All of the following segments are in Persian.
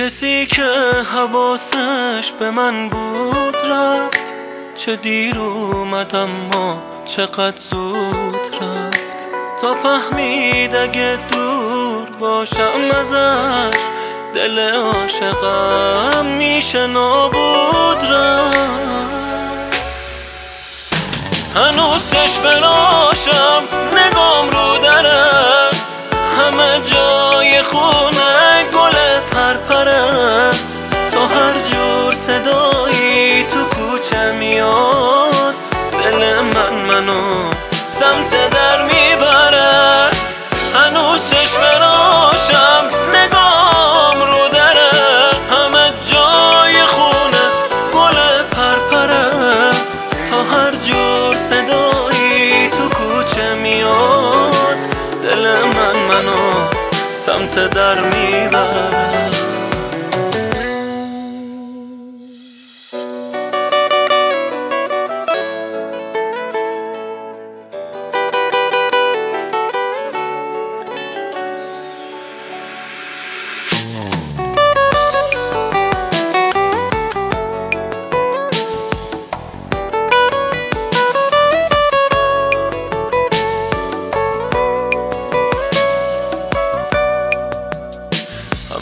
کسی که حواسش به من بود رفت. چه دیر اومد اما چقدر زود رفت. تا فهمید اگه دور باشم ازش دل عاشقم میشه نابود رفت. هنوز چشم راشم نگام رو دره صدایی تو کوچه میاد. دل من منو سمت در می‌بره. هنوز چشم راشم نگام رو دره. همه جای خونه گل پرپره. تا هر جور صدایی تو کوچه میاد. دل من منو سمت در می‌بره.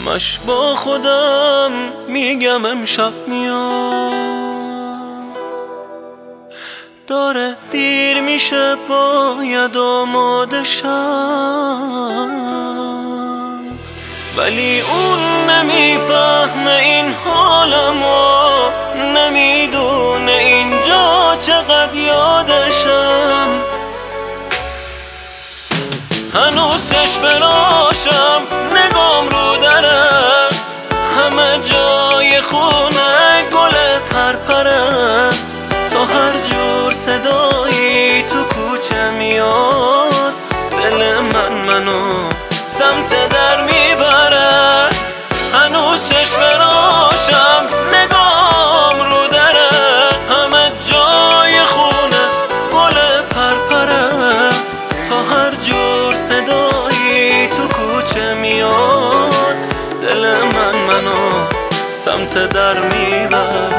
همش با خودم میگم امشب میاد. داره دیر میشه باید آماده شم. ولی اون نمی‌فهمه این حالمو نمی‌دونه اینجا چقدر یادشم. هنوز چشم راشم نگام رو دره همه جای خونه گل پرپره. تا هر جور صدایی تو کوچه میاد دل من منو سمت در می‌بره. هنوز چشم صدایی تو کوچه میاد. دل من منو سمت در می‌بره.